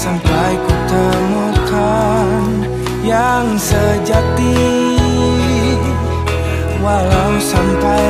sampai ku temukan yang sejati. Walau sampai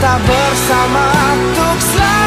kita bersama untuk selalu